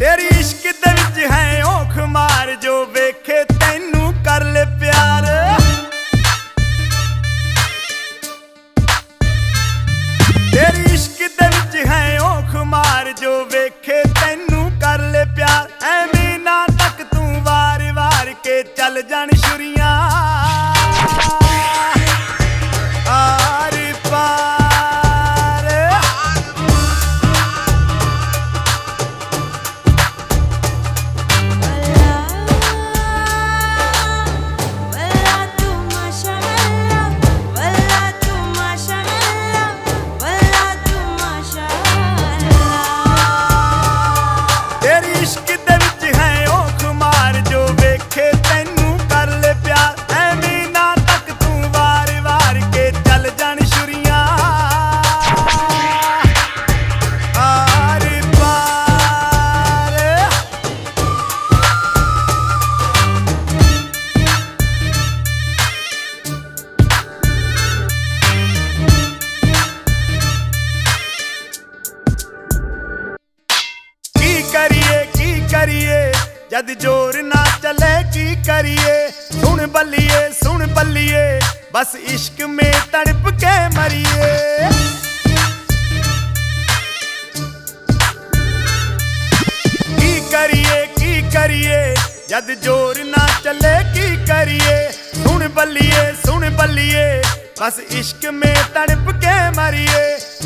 Daddy. करिए। जद ज़ोर ना चले की करिए? सुन बलिए सुन बलिए, बस इश्क में तड़प के मरिए। की करिए की करिए, जद ज़ोर ना चले की करिए? सुन बलिए सुन बलिए, बस इश्क में तड़प के मरिए।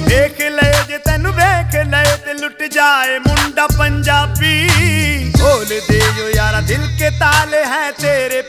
देख ले जे तेन देख ले लुट जाए मुंडा पंजाबी। बोल दे यो यारा दिल के ताले हैं तेरे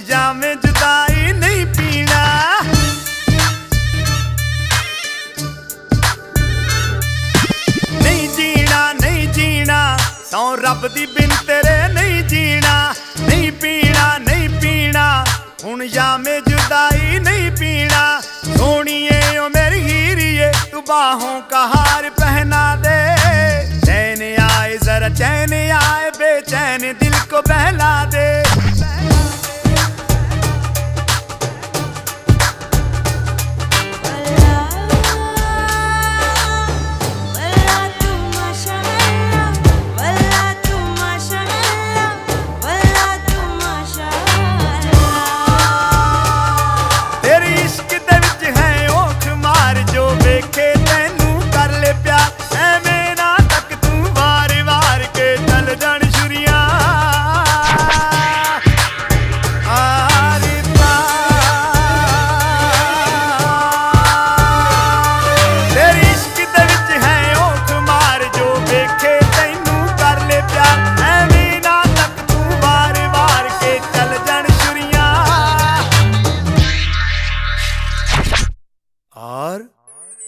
जामे जुदाई नहीं पीना। नहीं जीना नहीं जीना, सौ रब दी बिन तेरे नहीं जीना। नहीं पीना नहीं पीना हूँ जामे जुदाई नहीं पीना। सोनिए, ओ मेरी हीरिए, तू बाहों का हार पहना दे। चैन आए, जरा चैन आए, बेचैन दिल को बहला दे।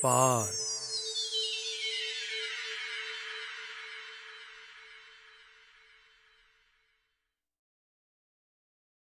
पार